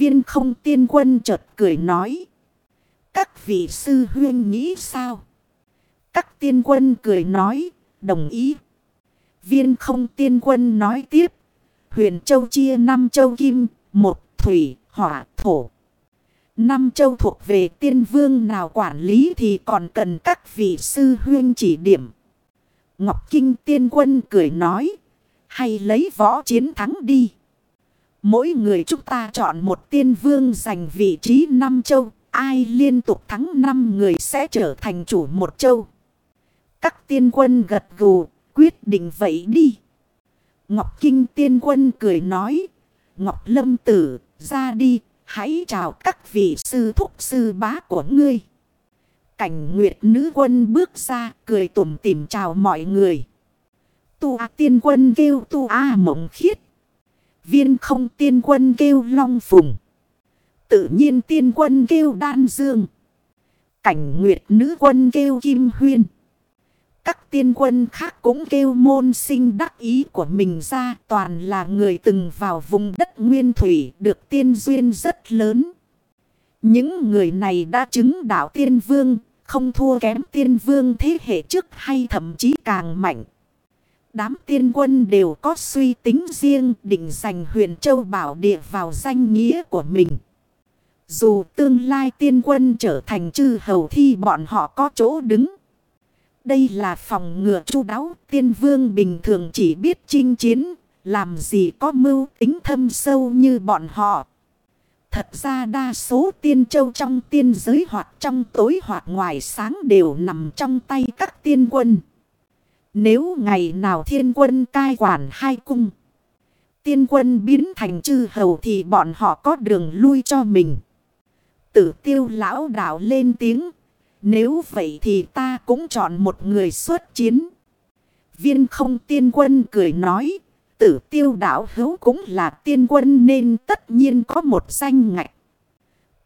Viên không tiên quân chợt cười nói. Các vị sư huyên nghĩ sao? Các tiên quân cười nói, đồng ý. Viên không tiên quân nói tiếp. Huyền châu chia năm châu kim, một thủy, hỏa, thổ. Năm châu thuộc về tiên vương nào quản lý thì còn cần các vị sư huyên chỉ điểm. Ngọc Kinh tiên quân cười nói. Hay lấy võ chiến thắng đi. Mỗi người chúng ta chọn một tiên vương giành vị trí năm châu. Ai liên tục thắng năm người sẽ trở thành chủ một châu. Các tiên quân gật gù, quyết định vậy đi. Ngọc Kinh tiên quân cười nói. Ngọc Lâm Tử, ra đi, hãy chào các vị sư thúc sư bá của ngươi. Cảnh Nguyệt nữ quân bước ra, cười tủm tìm chào mọi người. Tu A tiên quân kêu Tu A mộng khiết. Viên không tiên quân kêu long phùng. Tự nhiên tiên quân kêu đan dương. Cảnh nguyệt nữ quân kêu kim huyên. Các tiên quân khác cũng kêu môn sinh đắc ý của mình ra. Toàn là người từng vào vùng đất nguyên thủy được tiên duyên rất lớn. Những người này đã chứng đạo tiên vương, không thua kém tiên vương thế hệ trước hay thậm chí càng mạnh. Đám tiên quân đều có suy tính riêng định giành huyền châu bảo địa vào danh nghĩa của mình. Dù tương lai tiên quân trở thành chư hầu thì bọn họ có chỗ đứng. Đây là phòng ngừa chu đáo tiên vương bình thường chỉ biết chinh chiến, làm gì có mưu tính thâm sâu như bọn họ. Thật ra đa số tiên châu trong tiên giới hoặc trong tối hoặc ngoài sáng đều nằm trong tay các tiên quân. Nếu ngày nào thiên quân cai quản hai cung. Tiên quân biến thành chư hầu thì bọn họ có đường lui cho mình. Tử tiêu lão đạo lên tiếng. Nếu vậy thì ta cũng chọn một người xuất chiến. Viên không tiên quân cười nói. Tử tiêu đạo hữu cũng là tiên quân nên tất nhiên có một danh ngạch.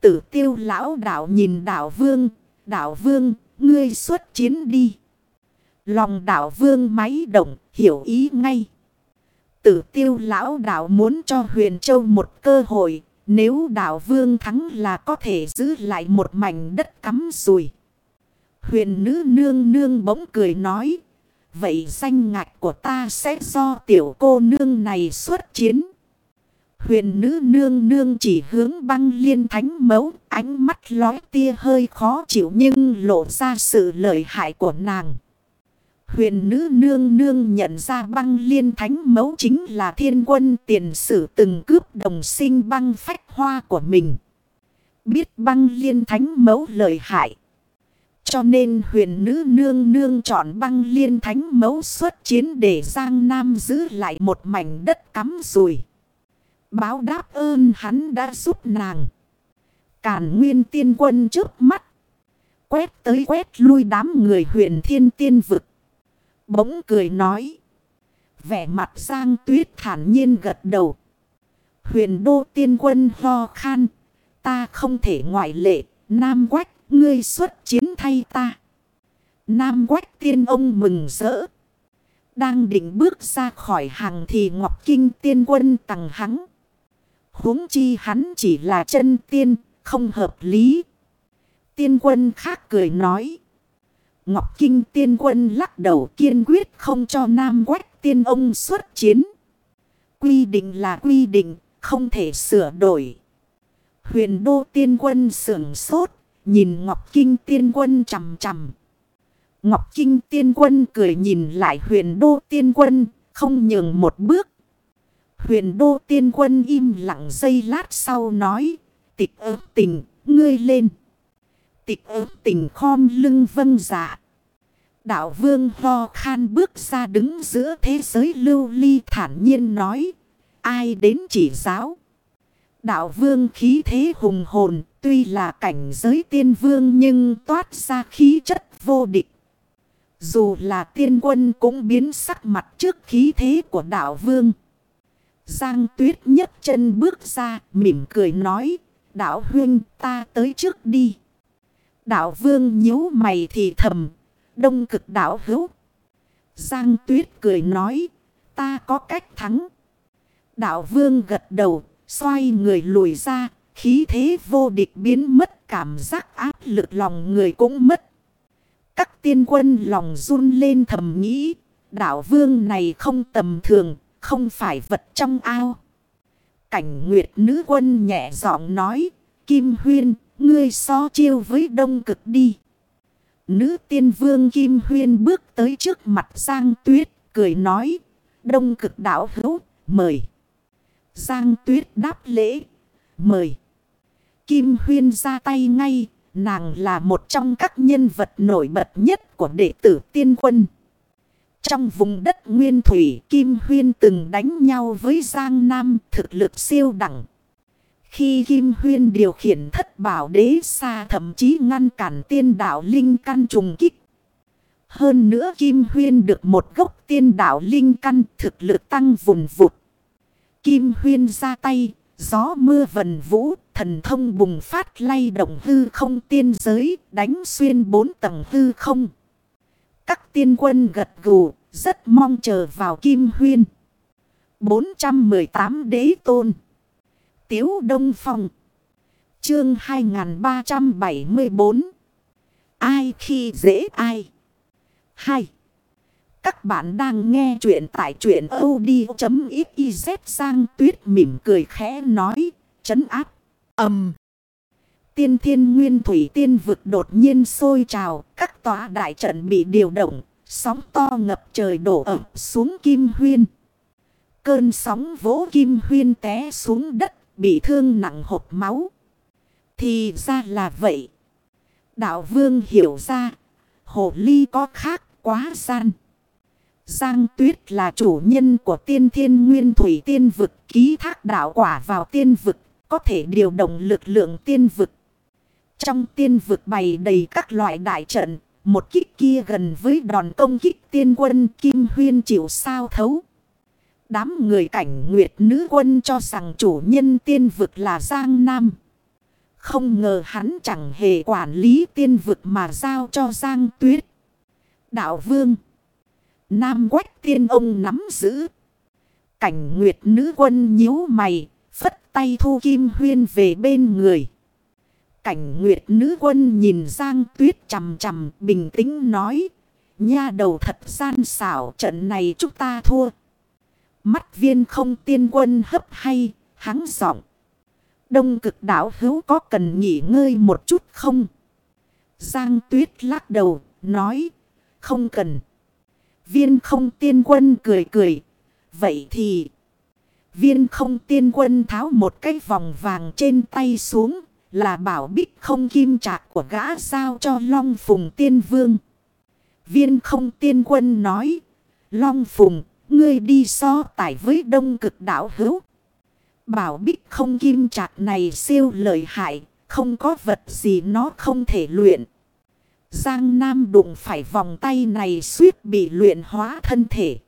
Tử tiêu lão đạo nhìn đạo vương. Đạo vương, ngươi xuất chiến đi. Lòng đạo vương máy động, hiểu ý ngay. Tử tiêu lão đạo muốn cho huyền châu một cơ hội. Nếu đạo vương thắng là có thể giữ lại một mảnh đất cắm rùi. Huyền nữ nương nương bỗng cười nói. Vậy danh ngạch của ta sẽ do tiểu cô nương này xuất chiến. Huyền nữ nương nương chỉ hướng băng liên thánh mấu. Ánh mắt lói tia hơi khó chịu nhưng lộ ra sự lợi hại của nàng. Huyền nữ nương nương nhận ra băng liên thánh mẫu chính là thiên quân tiền sử từng cướp đồng sinh băng phách hoa của mình. Biết băng liên thánh mẫu lợi hại. Cho nên huyền nữ nương nương chọn băng liên thánh mẫu xuất chiến để Giang Nam giữ lại một mảnh đất cắm rùi. Báo đáp ơn hắn đã giúp nàng. Cản nguyên tiên quân trước mắt. Quét tới quét lui đám người huyền thiên tiên vực. Bỗng cười nói. Vẻ mặt Giang Tuyết thản nhiên gật đầu. Huyền đô tiên quân ho khan. Ta không thể ngoại lệ. Nam quách ngươi xuất chiến thay ta. Nam quách tiên ông mừng rỡ. Đang định bước ra khỏi hàng thì Ngọc Kinh tiên quân tặng hắn. huống chi hắn chỉ là chân tiên, không hợp lý. Tiên quân khác cười nói. Ngọc Kinh tiên quân lắc đầu kiên quyết không cho Nam Quách tiên ông xuất chiến. Quy định là quy định, không thể sửa đổi. Huyền đô tiên quân sưởng sốt, nhìn Ngọc Kinh tiên quân chầm chầm. Ngọc Kinh tiên quân cười nhìn lại huyền đô tiên quân, không nhường một bước. Huyền đô tiên quân im lặng giây lát sau nói, tịch ớt tình, ngươi lên. Tịch ớt tình khom lưng vâng dạ. Đạo vương ho khan bước ra đứng giữa thế giới lưu ly thản nhiên nói. Ai đến chỉ giáo? Đạo vương khí thế hùng hồn, tuy là cảnh giới tiên vương nhưng toát ra khí chất vô địch. Dù là tiên quân cũng biến sắc mặt trước khí thế của đạo vương. Giang tuyết nhấc chân bước ra, mỉm cười nói. Đạo huyên ta tới trước đi. Đạo vương nhíu mày thì thầm. Đông cực đạo hữu. Giang tuyết cười nói. Ta có cách thắng. Đạo vương gật đầu. Xoay người lùi ra. Khí thế vô địch biến mất cảm giác áp lực lòng người cũng mất. Các tiên quân lòng run lên thầm nghĩ. Đạo vương này không tầm thường, không phải vật trong ao. Cảnh nguyệt nữ quân nhẹ giọng nói. Kim huyên, ngươi so chiêu với đông cực đi. Nữ tiên vương Kim huyên bước tới trước mặt Giang Tuyết, cười nói. Đông cực đảo hữu, mời. Giang Tuyết đáp lễ, mời. Kim Huyên ra tay ngay, nàng là một trong các nhân vật nổi bật nhất của đệ tử tiên quân. Trong vùng đất Nguyên Thủy, Kim Huyên từng đánh nhau với Giang Nam thực lực siêu đẳng. Khi Kim Huyên điều khiển thất bảo đế xa thậm chí ngăn cản tiên đạo linh căn trùng kích. Hơn nữa Kim Huyên được một gốc tiên đạo linh căn thực lực tăng vùn vụt. Kim Huyên ra tay, gió mưa vần vũ, thần thông bùng phát lay động hư không tiên giới, đánh xuyên bốn tầng hư không. Các tiên quân gật gù, rất mong chờ vào Kim Huyên. 418 đế tôn. Tiếu Đông Phong. Chương 2374. Ai khi dễ ai. Hai. Các bạn đang nghe chuyện tại chuyện od.xyz sang tuyết mỉm cười khẽ nói, chấn áp, ầm. Tiên thiên nguyên thủy tiên vực đột nhiên sôi trào, các tòa đại trận bị điều động, sóng to ngập trời đổ ẩm xuống kim huyên. Cơn sóng vỗ kim huyên té xuống đất, bị thương nặng hộp máu. Thì ra là vậy. Đạo vương hiểu ra, hồ ly có khác quá gian. Giang Tuyết là chủ nhân của tiên thiên nguyên thủy tiên vực ký thác đạo quả vào tiên vực, có thể điều động lực lượng tiên vực. Trong tiên vực bày đầy các loại đại trận, một kích kia gần với đòn công kích tiên quân Kim Huyên chịu sao thấu. Đám người cảnh nguyệt nữ quân cho rằng chủ nhân tiên vực là Giang Nam. Không ngờ hắn chẳng hề quản lý tiên vực mà giao cho Giang Tuyết. Đạo Vương Nam quách tiên ông nắm giữ. Cảnh nguyệt nữ quân nhíu mày, phất tay thu kim huyên về bên người. Cảnh nguyệt nữ quân nhìn Giang Tuyết chầm chầm bình tĩnh nói. Nha đầu thật gian xảo trận này chúng ta thua. Mắt viên không tiên quân hấp hay, hắng giọng. Đông cực đảo hữu có cần nghỉ ngơi một chút không? Giang Tuyết lắc đầu, nói, không cần. Viên không tiên quân cười cười. Vậy thì... Viên không tiên quân tháo một cái vòng vàng trên tay xuống. Là bảo bích không kim trạc của gã sao cho Long Phùng tiên vương. Viên không tiên quân nói. Long Phùng, ngươi đi so tải với đông cực đảo hữu. Bảo bích không kim trạc này siêu lợi hại. Không có vật gì nó không thể luyện. Giang Nam đụng phải vòng tay này suýt bị luyện hóa thân thể.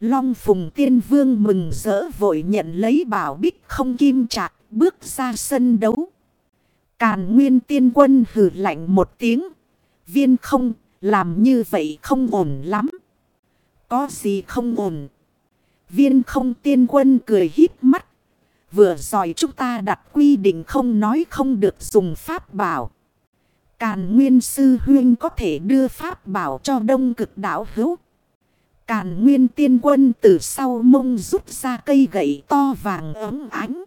Long Phùng Tiên Vương mừng rỡ vội nhận lấy bảo bích không kim chặt bước ra sân đấu. Càn Nguyên Tiên Quân hử lạnh một tiếng. Viên không, làm như vậy không ổn lắm. Có gì không ổn. Viên không tiên quân cười hít mắt. Vừa rồi chúng ta đặt quy định không nói không được dùng pháp bảo. Càn Nguyên Sư Huyên có thể đưa pháp bảo cho đông cực đảo hữu. Càn Nguyên Tiên Quân từ sau mông rút ra cây gậy to vàng ấm ánh.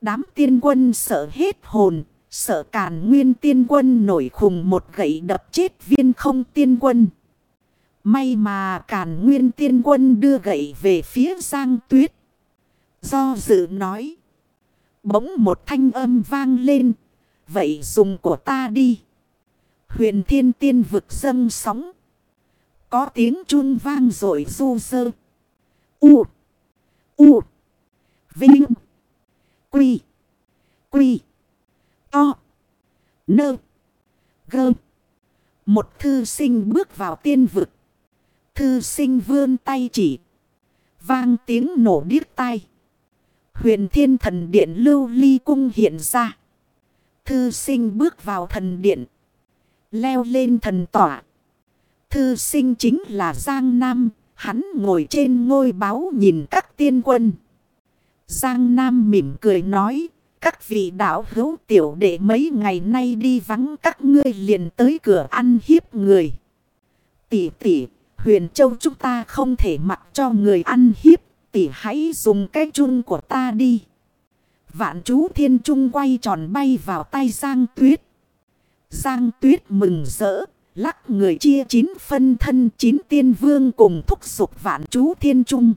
Đám tiên quân sợ hết hồn, sợ Càn Nguyên Tiên Quân nổi khùng một gậy đập chết viên không tiên quân. May mà Càn Nguyên Tiên Quân đưa gậy về phía Giang Tuyết. Do dự nói. Bỗng một thanh âm vang lên, Vậy dùng của ta đi. Huyền thiên tiên vực dâng sóng. Có tiếng chun vang rồi du sơ. U. U. Vinh. Quy. Quy. To. Nơ. Gơ. Một thư sinh bước vào tiên vực. Thư sinh vươn tay chỉ. Vang tiếng nổ điếc tai. Huyền thiên thần điện lưu ly cung hiện ra. Thư sinh bước vào thần điện. Leo lên thần tỏa. Thư sinh chính là Giang Nam. Hắn ngồi trên ngôi báo nhìn các tiên quân. Giang Nam mỉm cười nói. các vị đạo hữu tiểu đệ mấy ngày nay đi vắng các ngươi liền tới cửa ăn hiếp người. Tỷ tỷ, huyền châu chúng ta không thể mặc cho người ăn hiếp, tỷ hãy dùng cái chung của ta đi. Vạn chú thiên trung quay tròn bay vào tay Giang Tuyết. Giang Tuyết mừng rỡ, lắc người chia chín phân thân chín tiên vương cùng thúc sụp vạn chú thiên trung.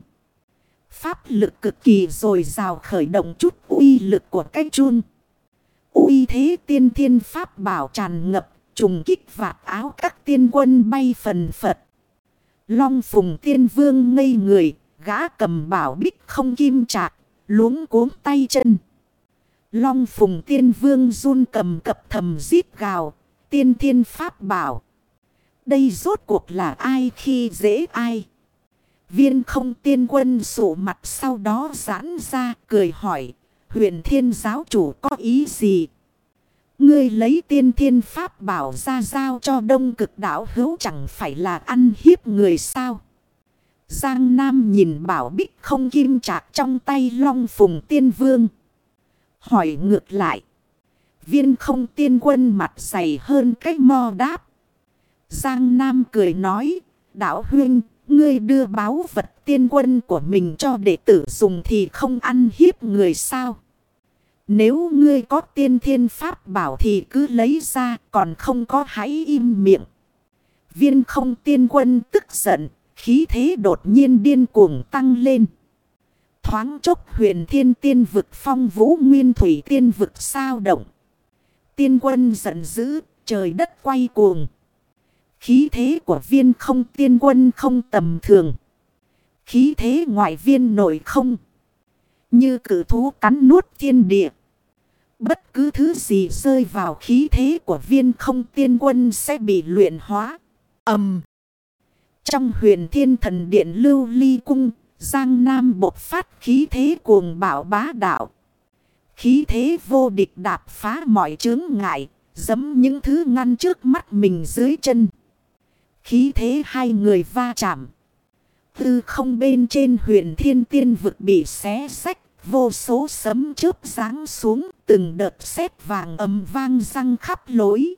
Pháp lực cực kỳ rồi rào khởi động chút uy lực của cái chun. uy thế tiên thiên pháp bảo tràn ngập, trùng kích vạt áo các tiên quân bay phần phật. Long phùng tiên vương ngây người, gã cầm bảo bích không kim chạc, luống cuống tay chân. Long phùng tiên vương run cầm cập thầm giết gào, tiên thiên pháp bảo. Đây rốt cuộc là ai khi dễ ai? Viên không tiên quân sụ mặt sau đó giãn ra cười hỏi. Huyền thiên giáo chủ có ý gì? Ngươi lấy tiên thiên pháp bảo ra giao cho đông cực đảo hữu chẳng phải là ăn hiếp người sao? Giang Nam nhìn bảo bích không kim chạc trong tay long phùng tiên vương. Hỏi ngược lại. Viên không tiên quân mặt dày hơn cách mo đáp. Giang Nam cười nói. đảo huyên Ngươi đưa báo vật tiên quân của mình cho đệ tử dùng thì không ăn hiếp người sao. Nếu ngươi có tiên thiên pháp bảo thì cứ lấy ra còn không có hãy im miệng. Viên không tiên quân tức giận, khí thế đột nhiên điên cuồng tăng lên. Thoáng chốc huyền thiên tiên vực phong vũ nguyên thủy tiên vực sao động. Tiên quân giận dữ, trời đất quay cuồng. Khí thế của viên không tiên quân không tầm thường. Khí thế ngoại viên nội không. Như cử thú cắn nuốt thiên địa. Bất cứ thứ gì rơi vào khí thế của viên không tiên quân sẽ bị luyện hóa. ầm Trong huyền thiên thần điện lưu ly cung, Giang Nam bộc phát khí thế cuồng bạo bá đạo. Khí thế vô địch đạp phá mọi chướng ngại, giấm những thứ ngăn trước mắt mình dưới chân. Khí thế hai người va chạm. Tư không bên trên huyền thiên tiên vực bị xé sách. Vô số sấm chớp ráng xuống. Từng đợt sét vàng ầm vang răng khắp lối.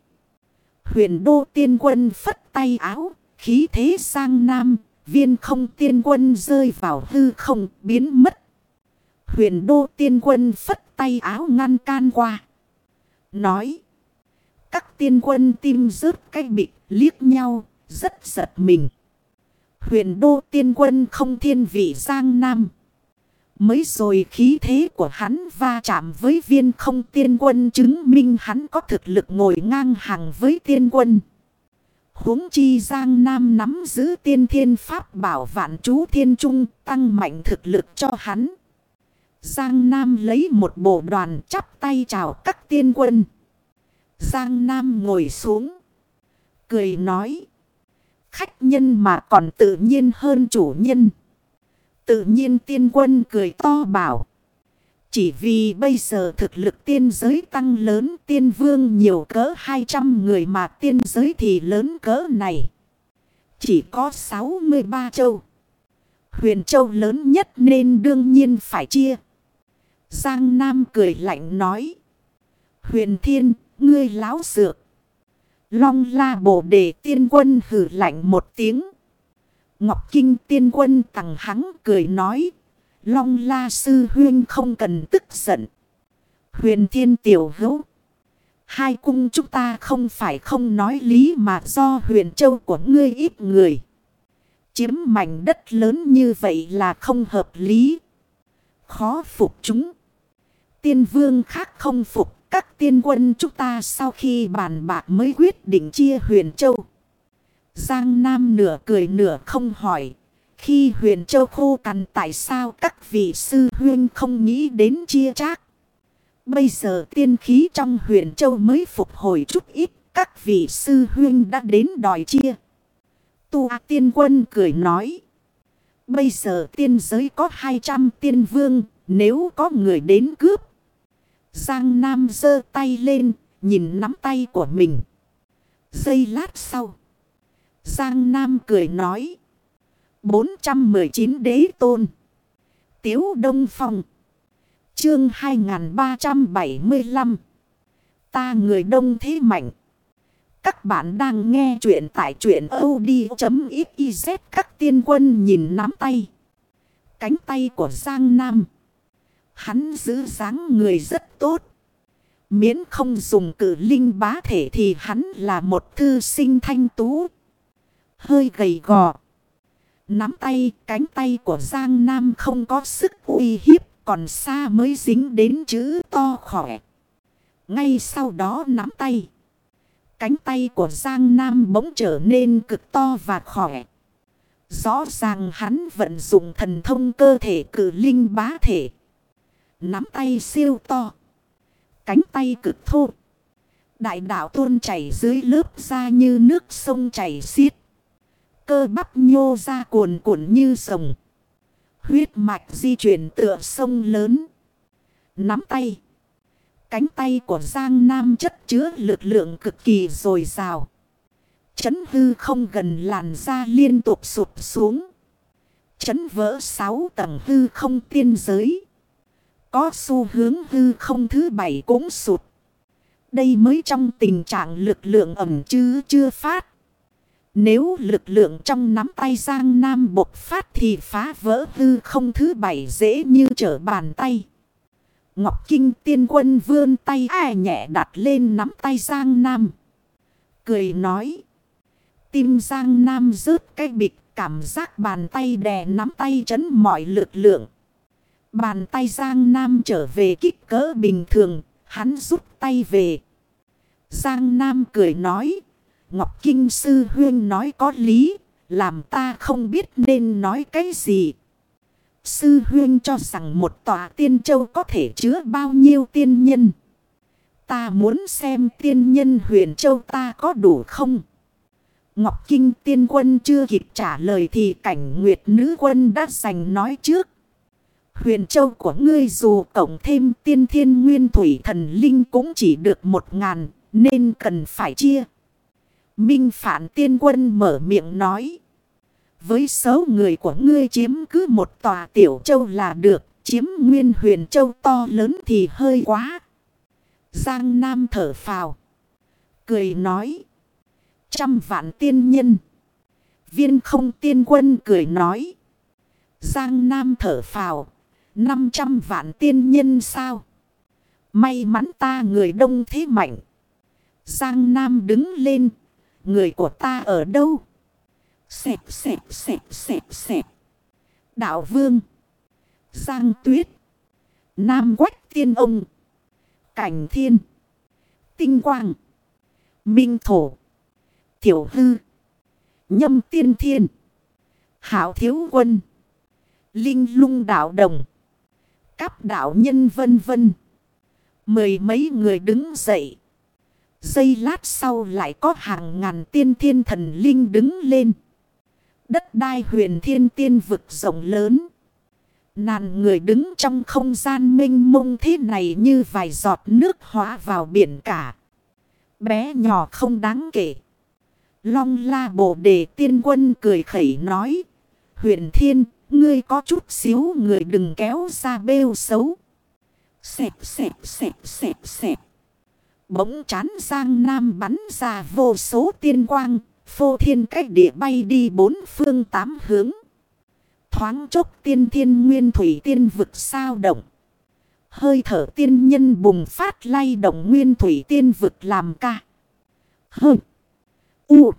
Huyền đô tiên quân phất tay áo. Khí thế sang nam. Viên không tiên quân rơi vào hư không, biến mất. Huyền đô tiên quân phất tay áo ngăn can qua. Nói. Các tiên quân tim rớt cái bịch, liếc nhau, rất giật mình. Huyền đô tiên quân không thiên vị Giang Nam. Mới rồi khí thế của hắn va chạm với viên không tiên quân chứng minh hắn có thực lực ngồi ngang hàng với tiên quân. huống chi Giang Nam nắm giữ tiên thiên pháp bảo vạn chú thiên trung tăng mạnh thực lực cho hắn. Giang Nam lấy một bộ đoàn chắp tay chào các tiên quân. Giang Nam ngồi xuống. Cười nói. Khách nhân mà còn tự nhiên hơn chủ nhân. Tự nhiên tiên quân cười to bảo. Chỉ vì bây giờ thực lực tiên giới tăng lớn tiên vương nhiều cỡ 200 người mà tiên giới thì lớn cỡ này. Chỉ có 63 châu. Huyền châu lớn nhất nên đương nhiên phải chia. Giang Nam cười lạnh nói. Huyền thiên, ngươi láo dược. Long la bổ đề tiên quân hử lạnh một tiếng. Ngọc Kinh tiên quân tặng hắn cười nói. Long la sư huyên không cần tức giận. Huyền thiên tiểu hữu. Hai cung chúng ta không phải không nói lý mà do huyền châu của ngươi ít người. Chiếm mảnh đất lớn như vậy là không hợp lý. Khó phục chúng. Tiên vương khác không phục các tiên quân chúng ta sau khi bàn bạc mới quyết định chia huyền châu. Giang Nam nửa cười nửa không hỏi. Khi huyền châu khô cằn tại sao các vị sư huyên không nghĩ đến chia chác. Bây giờ tiên khí trong huyền châu mới phục hồi chút ít. Các vị sư huyên đã đến đòi chia. Tu tiên quân cười nói. Bây giờ tiên giới có 200 tiên vương. Nếu có người đến cướp Giang Nam giơ tay lên, nhìn nắm tay của mình. Giây lát sau. Giang Nam cười nói. 419 đế tôn. Tiếu Đông Phong. Chương 2375 Ta người đông thế mạnh. Các bạn đang nghe chuyện tại chuyện od.xyz các tiên quân nhìn nắm tay. Cánh tay của Giang Nam. Hắn giữ dáng người rất tốt. Miễn không dùng cử linh bá thể thì hắn là một thư sinh thanh tú. Hơi gầy gò. Nắm tay, cánh tay của Giang Nam không có sức uy hiếp, còn xa mới dính đến chữ to khỏe. Ngay sau đó nắm tay. Cánh tay của Giang Nam bỗng trở nên cực to và khỏe. Rõ ràng hắn vận dụng thần thông cơ thể cử linh bá thể. Nắm tay siêu to. Cánh tay cực thô. Đại đạo tuôn chảy dưới lớp da như nước sông chảy xiết. Cơ bắp nhô ra cuồn cuộn như sồng. Huyết mạch di chuyển tựa sông lớn. Nắm tay. Cánh tay của Giang Nam chất chứa lực lượng cực kỳ dồi dào. Chấn hư không gần làn da liên tục sụp xuống. Chấn vỡ sáu tầng hư không tiên giới. Có xu hướng hư không thứ bảy cũng sụt. Đây mới trong tình trạng lực lượng ẩm chứ chưa phát. Nếu lực lượng trong nắm tay Giang Nam bộc phát thì phá vỡ hư không thứ bảy dễ như trở bàn tay. Ngọc Kinh tiên quân vươn tay ai nhẹ đặt lên nắm tay Giang Nam. Cười nói. Tim Giang Nam rớt cái bịch cảm giác bàn tay đè nắm tay chấn mọi lực lượng. Bàn tay Giang Nam trở về kích cỡ bình thường, hắn rút tay về. Giang Nam cười nói, Ngọc Kinh Sư Huyên nói có lý, làm ta không biết nên nói cái gì. Sư Huyên cho rằng một tòa tiên châu có thể chứa bao nhiêu tiên nhân. Ta muốn xem tiên nhân huyền châu ta có đủ không? Ngọc Kinh tiên quân chưa kịp trả lời thì cảnh nguyệt nữ quân đã giành nói trước. Huyền châu của ngươi dù cộng thêm tiên thiên nguyên thủy thần linh cũng chỉ được một ngàn nên cần phải chia. Minh phản tiên quân mở miệng nói. Với số người của ngươi chiếm cứ một tòa tiểu châu là được. Chiếm nguyên huyền châu to lớn thì hơi quá. Giang Nam thở phào. Cười nói. Trăm vạn tiên nhân. Viên không tiên quân cười nói. Giang Nam thở phào. Năm trăm vạn tiên nhân sao? May mắn ta người đông thế mạnh. Giang Nam đứng lên. Người của ta ở đâu? Xẹp xẹp xẹp xẹp xẹp. Đạo Vương. Giang Tuyết. Nam Quách Tiên Ông. Cảnh Thiên. Tinh Quang. Minh Thổ. Tiểu Hư. Nhâm Tiên Thiên. Hảo Thiếu Quân. Linh Lung Đạo Đồng. Cáp đạo nhân vân vân. Mười mấy người đứng dậy. Giây lát sau lại có hàng ngàn tiên thiên thần linh đứng lên. Đất đai huyền thiên tiên vực rộng lớn. Nàn người đứng trong không gian mênh mông thế này như vài giọt nước hóa vào biển cả. Bé nhỏ không đáng kể. Long la bồ đề tiên quân cười khẩy nói. Huyền thiên, ngươi có chút xíu người đừng kéo ra bêu xấu. Xẹp xẹp xẹp xẹp xẹp. Bỗng chán Giang Nam bắn ra vô số tiên quang, phô thiên cách địa bay đi bốn phương tám hướng. Thoáng chốc tiên thiên nguyên thủy tiên vực sao động. Hơi thở tiên nhân bùng phát lay động nguyên thủy tiên vực làm ca. Hơ. U.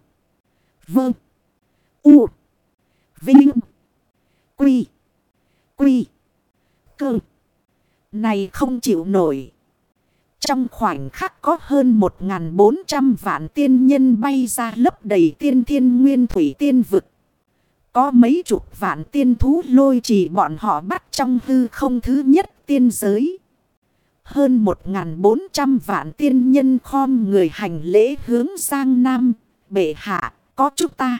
Vơ. U. Vinh. Quy. Quy. Cơ. Này không chịu nổi. Trong khoảnh khắc có hơn 1.400 vạn tiên nhân bay ra lấp đầy tiên thiên nguyên thủy tiên vực. Có mấy chục vạn tiên thú lôi chỉ bọn họ bắt trong hư không thứ nhất tiên giới. Hơn 1.400 vạn tiên nhân khom người hành lễ hướng sang Nam, bệ hạ, có chúng ta.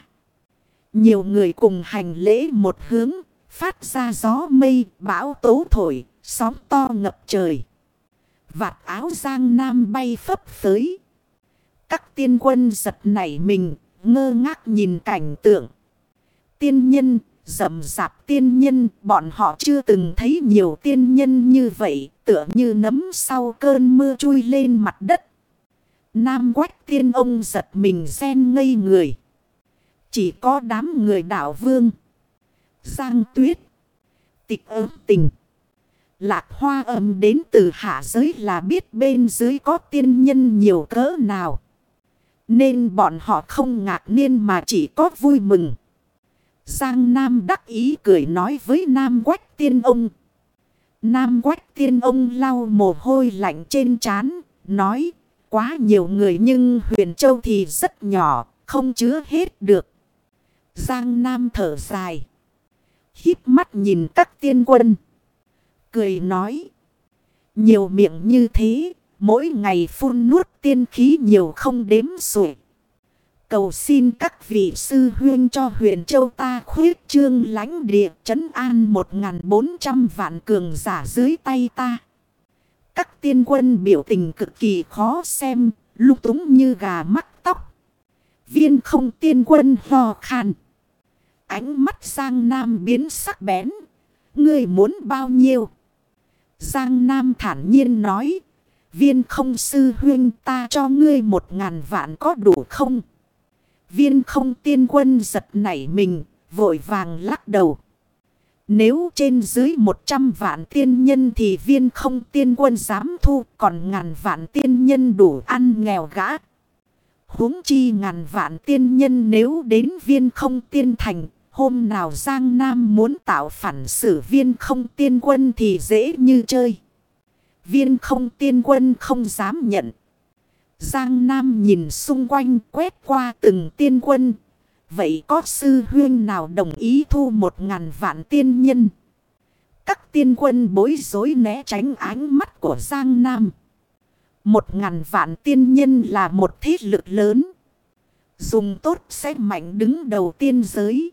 Nhiều người cùng hành lễ một hướng, phát ra gió mây, bão tố thổi, sóng to ngập trời. Vạt áo giang nam bay phấp phới. Các tiên quân giật nảy mình, ngơ ngác nhìn cảnh tượng. Tiên nhân, rậm rạp tiên nhân, bọn họ chưa từng thấy nhiều tiên nhân như vậy, tựa như nấm sau cơn mưa chui lên mặt đất. Nam quách tiên ông giật mình xen ngây người. Chỉ có đám người đảo vương. Giang tuyết. Tịch ớt tình. Lạc hoa âm đến từ hạ giới là biết bên dưới có tiên nhân nhiều cỡ nào. Nên bọn họ không ngạc nhiên mà chỉ có vui mừng. Giang Nam đắc ý cười nói với Nam Quách Tiên Ông. Nam Quách Tiên Ông lau mồ hôi lạnh trên trán nói quá nhiều người nhưng huyền châu thì rất nhỏ, không chứa hết được. Giang Nam thở dài. Hít mắt nhìn các tiên quân. Cười nói. Nhiều miệng như thế, mỗi ngày phun nuốt tiên khí nhiều không đếm xuể. Cầu xin các vị sư huyên cho huyền châu ta khuyết trương lãnh địa trấn an 1.400 vạn cường giả dưới tay ta. Các tiên quân biểu tình cực kỳ khó xem, lúc túng như gà mắc tóc. Viên không tiên quân hò khan. Ánh mắt sang Nam biến sắc bén. Ngươi muốn bao nhiêu? Giang Nam thản nhiên nói. Viên không sư huyên ta cho ngươi một ngàn vạn có đủ không? Viên không tiên quân giật nảy mình, vội vàng lắc đầu. Nếu trên dưới 100 vạn tiên nhân thì viên không tiên quân dám thu còn ngàn vạn tiên nhân đủ ăn nghèo gã. huống chi ngàn vạn tiên nhân nếu đến viên không tiên thành, hôm nào Giang Nam muốn tạo phản xử viên không tiên quân thì dễ như chơi. Viên không tiên quân không dám nhận. Giang Nam nhìn xung quanh quét qua từng tiên quân, Vậy có sư huyên nào đồng ý thu một ngàn vạn tiên nhân? Các tiên quân bối rối né tránh ánh mắt của Giang Nam. Một ngàn vạn tiên nhân là một thế lực lớn. Dùng tốt sẽ mạnh đứng đầu tiên giới.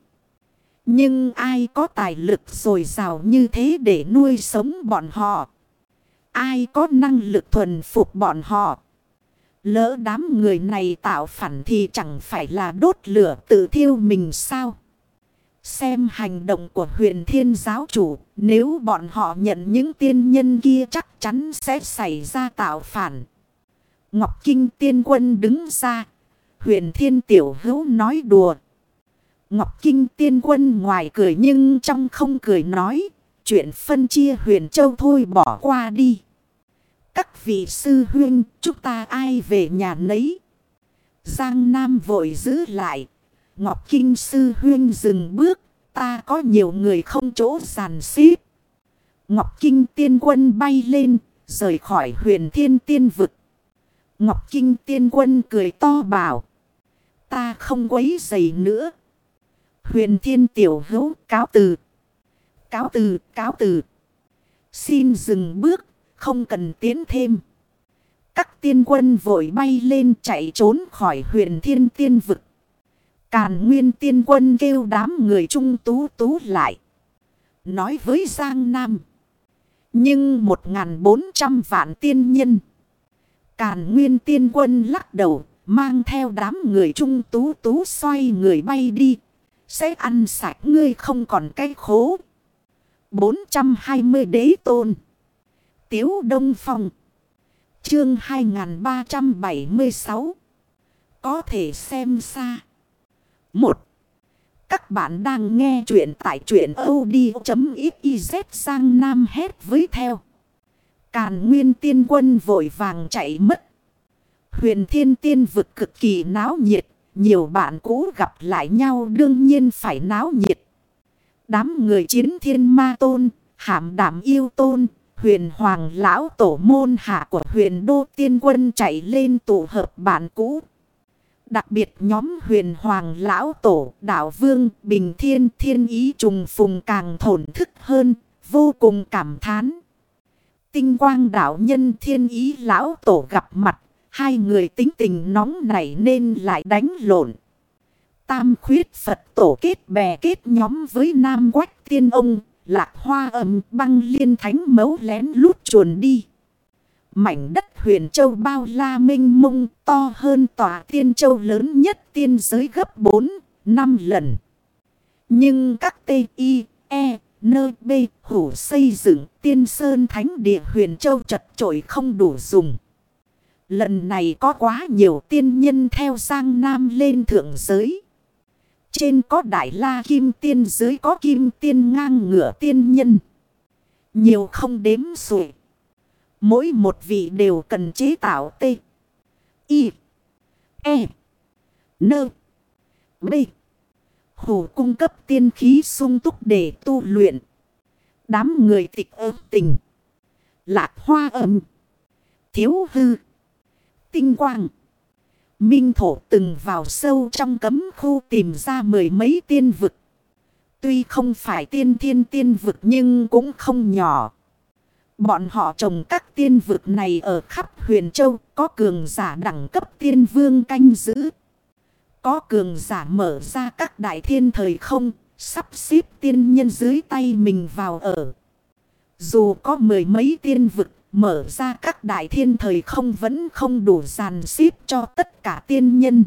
Nhưng ai có tài lực rồi giàu như thế để nuôi sống bọn họ? Ai có năng lực thuần phục bọn họ? Lỡ đám người này tạo phản thì chẳng phải là đốt lửa tự thiêu mình sao? Xem hành động của Huyền thiên giáo chủ, nếu bọn họ nhận những tiên nhân kia chắc chắn sẽ xảy ra tạo phản. Ngọc Kinh tiên quân đứng ra, Huyền thiên tiểu hữu nói đùa. Ngọc Kinh tiên quân ngoài cười nhưng trong không cười nói, chuyện phân chia huyền châu thôi bỏ qua đi. Các vị sư huyên chúng ta ai về nhà nấy? Giang Nam vội giữ lại. Ngọc Kinh sư huyên dừng bước. Ta có nhiều người không chỗ giàn xếp. Ngọc Kinh tiên quân bay lên, rời khỏi huyền thiên tiên vực. Ngọc Kinh tiên quân cười to bảo. Ta không quấy giày nữa. Huyền thiên tiểu hữu cáo từ. Cáo từ, cáo từ. Xin dừng bước không cần tiến thêm. Các tiên quân vội bay lên chạy trốn khỏi huyền thiên tiên vực. Càn nguyên tiên quân kêu đám người trung tú tú lại. Nói với Giang Nam. Nhưng một bốn trăm vạn tiên nhân. Càn nguyên tiên quân lắc đầu. Mang theo đám người trung tú tú xoay người bay đi. Sẽ ăn sạch ngươi không còn cái khố. 420 đế tôn. Tiếu Đông Phong. Chương 2376. Có thể xem xa. 1. Các bạn đang nghe chuyện tại truyện od.xyz sang Nam hét với theo. Càn nguyên tiên quân vội vàng chạy mất. Huyền thiên tiên vực cực kỳ náo nhiệt. Nhiều bạn cũ gặp lại nhau đương nhiên phải náo nhiệt. Đám người chiến thiên ma tôn, hàm đảm yêu tôn, huyền hoàng lão tổ môn hạ của huyền đô tiên quân chạy lên tụ hợp bạn cũ. Đặc biệt nhóm huyền hoàng lão tổ, đạo vương, bình thiên, thiên ý trùng phùng càng thổn thức hơn, vô cùng cảm thán. Tinh quang đạo nhân thiên ý lão tổ gặp mặt, hai người tính tình nóng nảy nên lại đánh lộn. Tam khuyết Phật tổ kết bè kết nhóm với Nam Quách Tiên Ông, lạc hoa ẩm băng liên thánh mấu lén lút chuồn đi. Mảnh đất huyền châu bao la minh mông to hơn tòa tiên châu lớn nhất tiên giới gấp 4, 5 lần. Nhưng các T, I, E, N, B hủ xây dựng tiên sơn thánh địa huyền châu chật trội không đủ dùng. Lần này có quá nhiều tiên nhân theo Giang Nam lên thượng giới. Trên có đại la kim tiên, dưới có kim tiên ngang ngửa tiên nhân. Nhiều không đếm xuể. Mỗi một vị đều cần chế tạo T. Y. E. N. B. Hủ cung cấp tiên khí sung túc để tu luyện. Đám người tịch ớt tình. Lạc hoa âm. Thiếu hư. Tinh quang. Minh thổ từng vào sâu trong cấm khu tìm ra mười mấy tiên vực. Tuy không phải tiên thiên tiên vực nhưng cũng không nhỏ. Bọn họ trồng các tiên vực này ở khắp huyền châu có cường giả đẳng cấp tiên vương canh giữ. Có cường giả mở ra các đại thiên thời không, sắp xếp tiên nhân dưới tay mình vào ở. Dù có mười mấy tiên vực, mở ra các đại thiên thời không vẫn không đủ dàn xếp cho tất cả tiên nhân.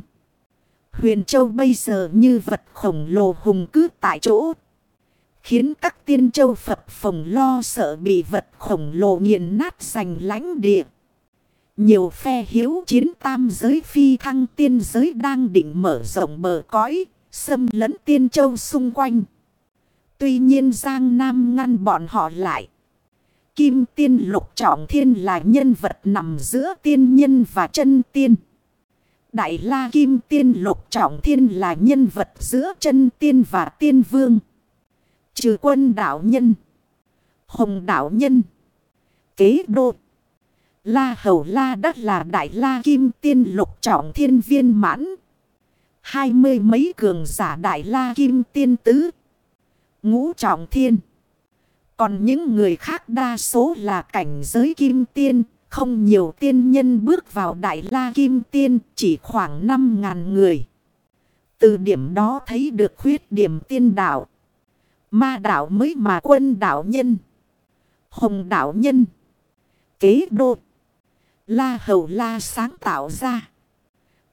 Huyền Châu bây giờ như vật khổng lồ hùng cứ tại chỗ. Khiến các tiên châu Phật phồng lo sợ bị vật khổng lồ nghiền nát sành lãnh địa. Nhiều phe hiếu chiến tam giới phi thăng tiên giới đang định mở rộng bờ cõi, xâm lấn tiên châu xung quanh. Tuy nhiên Giang Nam ngăn bọn họ lại. Kim tiên lục trọng thiên là nhân vật nằm giữa tiên nhân và chân tiên. Đại la kim tiên lục trọng thiên là nhân vật giữa chân tiên và tiên vương. Trừ quân đạo nhân. Hồng đạo nhân. Kế đô. La hầu la đất là đại la kim tiên lục trọng thiên viên mãn. Hai mươi mấy cường giả đại la kim tiên tứ. Ngũ trọng thiên. Còn những người khác đa số là cảnh giới kim tiên. Không nhiều tiên nhân bước vào đại la kim tiên, chỉ khoảng 5.000 người. Từ điểm đó thấy được khuyết điểm tiên đạo. Ma đạo mới mà quân đạo nhân. Hồng đạo nhân. Kế đô. La hầu la sáng tạo ra.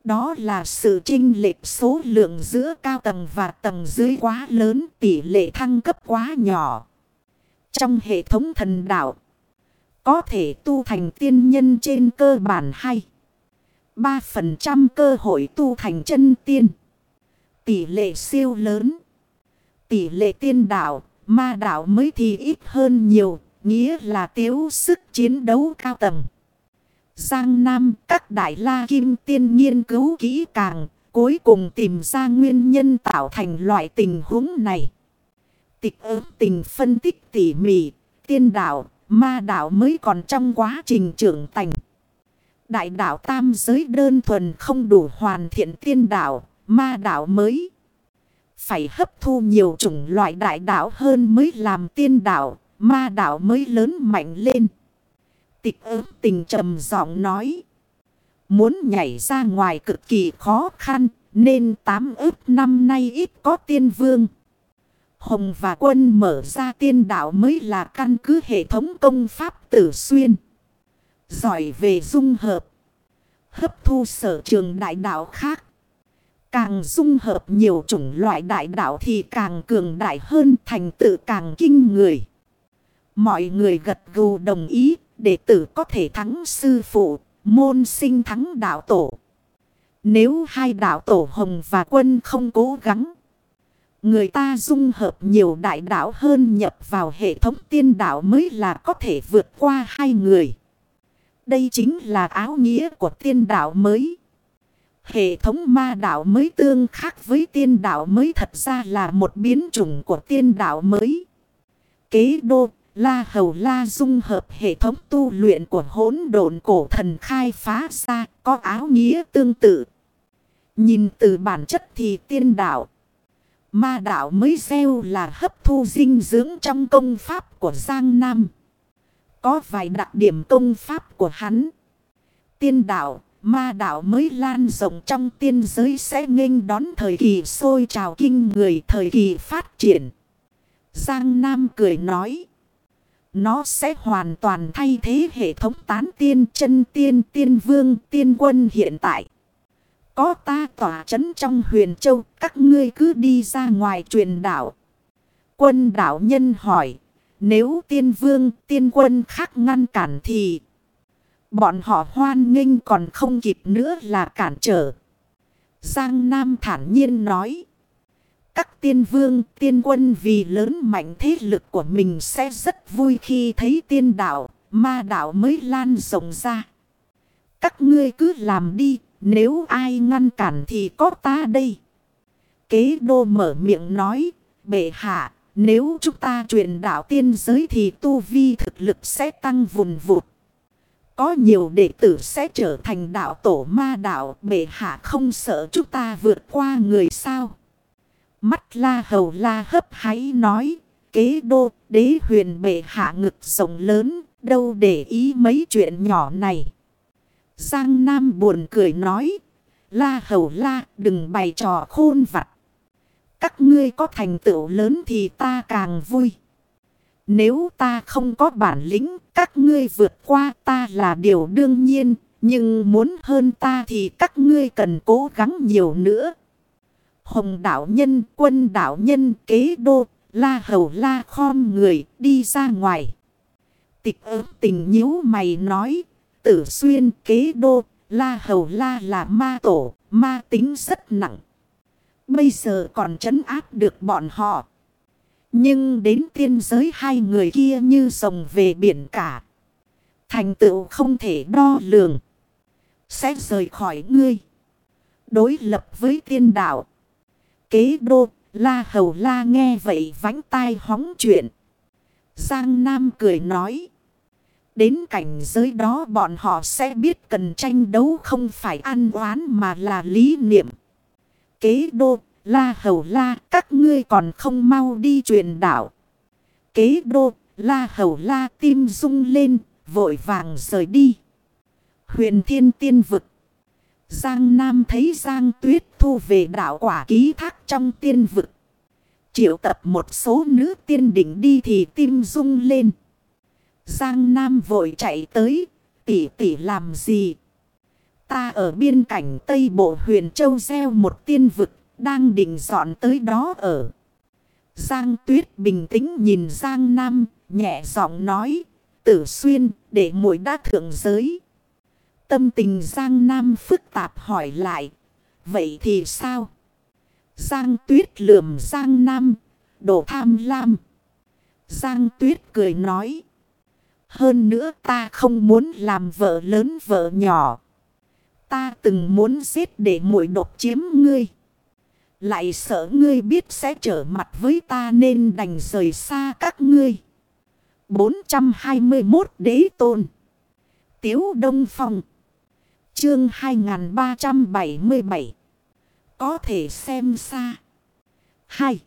Đó là sự trinh lệch số lượng giữa cao tầng và tầng dưới quá lớn, tỷ lệ thăng cấp quá nhỏ. Trong hệ thống thần đạo, có thể tu thành tiên nhân trên cơ bản hay. 3% cơ hội tu thành chân tiên. Tỷ lệ siêu lớn. Tỷ lệ tiên đạo, ma đạo mới thì ít hơn nhiều, nghĩa là tiếu sức chiến đấu cao tầng. Giang Nam các đại la kim tiên nghiên cứu kỹ càng, cuối cùng tìm ra nguyên nhân tạo thành loại tình huống này. Tịch ớt tình phân tích tỉ mỉ, tiên đạo, ma đạo mới còn trong quá trình trưởng thành. Đại đạo tam giới đơn thuần không đủ hoàn thiện tiên đạo, ma đạo mới. Phải hấp thu nhiều chủng loại đại đạo hơn mới làm tiên đạo, ma đạo mới lớn mạnh lên. Tịch ớt tình trầm giọng nói. Muốn nhảy ra ngoài cực kỳ khó khăn, nên tám ước năm nay ít có tiên vương. Hồng và quân mở ra tiên đạo mới là căn cứ hệ thống công pháp tử xuyên. Giỏi về dung hợp. Hấp thu sở trường đại đạo khác. Càng dung hợp nhiều chủng loại đại đạo thì càng cường đại hơn thành tựu càng kinh người. Mọi người gật gù đồng ý đệ tử có thể thắng sư phụ, môn sinh thắng đạo tổ. Nếu hai đạo tổ hồng và quân không cố gắng, người ta dung hợp nhiều đại đạo hơn nhập vào hệ thống tiên đạo mới là có thể vượt qua hai người. Đây chính là áo nghĩa của tiên đạo mới. Hệ thống ma đạo mới tương khác với tiên đạo mới thật ra là một biến chủng của tiên đạo mới. Kế đô, La Hầu La dung hợp hệ thống tu luyện của hỗn độn cổ thần khai phá ra có áo nghĩa tương tự. Nhìn từ bản chất thì tiên đạo. Ma đạo mới gieo là hấp thu dinh dưỡng trong công pháp của Giang Nam. Có vài đặc điểm công pháp của hắn. Tiên đạo, ma đạo mới lan rộng trong tiên giới sẽ nghênh đón thời kỳ sôi trào kinh người thời kỳ phát triển. Giang Nam cười nói. Nó sẽ hoàn toàn thay thế hệ thống tán tiên chân tiên tiên vương tiên quân hiện tại. Có ta tỏa chấn trong huyền châu, các ngươi cứ đi ra ngoài truyền đạo. Quân đạo nhân hỏi, nếu tiên vương, tiên quân khác ngăn cản thì... Bọn họ hoan nghênh còn không kịp nữa là cản trở. Giang Nam thản nhiên nói. Các tiên vương, tiên quân vì lớn mạnh thế lực của mình sẽ rất vui khi thấy tiên đạo, ma đạo mới lan rộng ra. Các ngươi cứ làm đi, nếu ai ngăn cản thì có ta đây. Kế đô mở miệng nói, bệ hạ, nếu chúng ta truyền đạo tiên giới thì tu vi thực lực sẽ tăng vùn vụt. Có nhiều đệ tử sẽ trở thành đạo tổ ma đạo bệ hạ không sợ chúng ta vượt qua người sao. Mắt la hầu la hấp háy nói. Kế đô đế huyền bệ hạ ngực rộng lớn. Đâu để ý mấy chuyện nhỏ này. Giang Nam buồn cười nói. La hầu la đừng bày trò khôn vặt. Các ngươi có thành tựu lớn thì ta càng vui. Nếu ta không có bản lĩnh, các ngươi vượt qua ta là điều đương nhiên. Nhưng muốn hơn ta thì các ngươi cần cố gắng nhiều nữa. Hồng đạo nhân, quân đạo nhân, kế đô, la hầu la khom người đi ra ngoài. Tịch ớt tình nhíu mày nói, tử xuyên kế đô, la hầu la là ma tổ, ma tính rất nặng. Bây giờ còn trấn áp được bọn họ. Nhưng đến tiên giới hai người kia như rồng về biển cả. Thành tựu không thể đo lường. Sẽ rời khỏi ngươi. Đối lập với tiên đạo. Kế đô, la hầu la nghe vậy vánh tai hóng chuyện. Giang Nam cười nói. Đến cảnh giới đó bọn họ sẽ biết cần tranh đấu không phải ăn oán mà là lý niệm. Kế đô, la hầu la, các ngươi còn không mau đi truyền đạo. Kế đô, la hầu la tim rung lên, vội vàng rời đi. Huyền thiên tiên vực. Giang Nam thấy Giang Tuyết thu về đạo quả ký thác trong tiên vực. Triệu tập một số nữ tiên đỉnh đi thì tim rung lên. Giang Nam vội chạy tới, tỷ tỷ làm gì? Ta ở biên cảnh Tây Bộ huyền Châu gieo một tiên vực, đang định dọn tới đó ở. Giang Tuyết bình tĩnh nhìn Giang Nam, nhẹ giọng nói, tử xuyên, để muội đã thượng giới. Tâm tình Giang Nam phức tạp hỏi lại. Vậy thì sao? Giang Tuyết lườm Giang Nam. Đổ tham lam. Giang Tuyết cười nói. Hơn nữa ta không muốn làm vợ lớn vợ nhỏ. Ta từng muốn giết để muội đột chiếm ngươi. Lại sợ ngươi biết sẽ trở mặt với ta nên đành rời xa các ngươi. 421 đế tôn. Tiếu Đông Phong. Chương 2377 Có thể xem xa 2.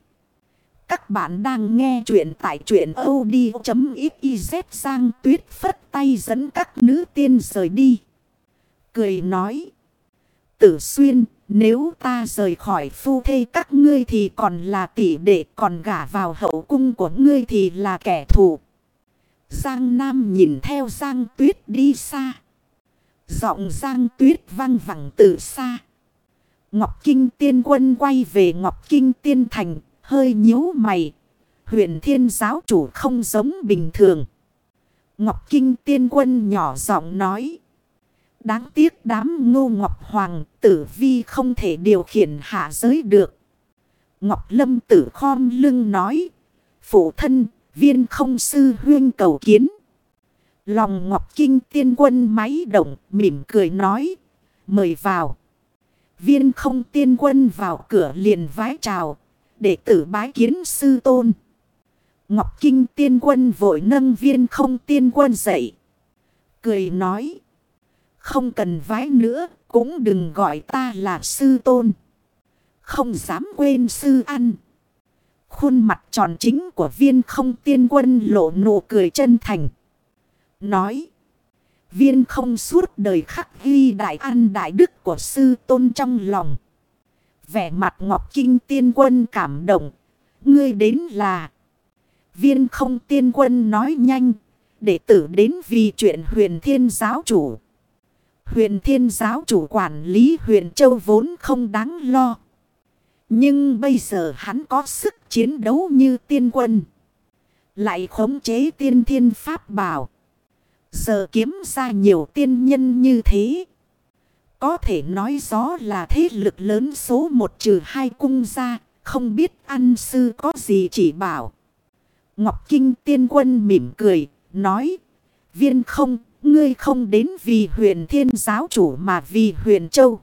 Các bạn đang nghe chuyện tại chuyện od.xyz sang tuyết phất tay dẫn các nữ tiên rời đi. Cười nói. Tử xuyên, nếu ta rời khỏi phu thê các ngươi thì còn là tỷ đệ còn gả vào hậu cung của ngươi thì là kẻ thù. Giang Nam nhìn theo Giang Tuyết đi xa. Giọng giang tuyết vang vẳng từ xa. Ngọc Kinh tiên quân quay về Ngọc Kinh tiên thành, hơi nhíu mày. Huyện thiên giáo chủ không giống bình thường. Ngọc Kinh tiên quân nhỏ giọng nói. Đáng tiếc đám ngô Ngọc Hoàng tử vi không thể điều khiển hạ giới được. Ngọc Lâm tử khom lưng nói. Phụ thân, viên không sư huyên cầu kiến. Lòng Ngọc Kinh tiên quân máy động mỉm cười nói. Mời vào. Viên không tiên quân vào cửa liền vái chào. Để tử bái kiến sư tôn. Ngọc Kinh tiên quân vội nâng viên không tiên quân dậy. Cười nói. Không cần vái nữa. Cũng đừng gọi ta là sư tôn. Không dám quên sư ăn. Khuôn mặt tròn chính của viên không tiên quân lộ nụ cười chân thành. Nói. Viên không suốt đời khắc ghi đại ăn đại đức của sư tôn trong lòng. Vẻ mặt ngọc kinh tiên quân cảm động. Ngươi đến là. Viên không tiên quân nói nhanh. Đệ tử đến vì chuyện huyền thiên giáo chủ. Huyền thiên giáo chủ quản lý huyền châu vốn không đáng lo. Nhưng bây giờ hắn có sức chiến đấu như tiên quân. Lại khống chế tiên thiên pháp bảo. Giờ kiếm ra nhiều tiên nhân như thế. Có thể nói rõ là thế lực lớn số một trừ hai cung ra. Không biết ăn sư có gì chỉ bảo. Ngọc Kinh tiên quân mỉm cười. Nói. Viên không. Ngươi không đến vì huyền thiên giáo chủ mà vì huyền châu.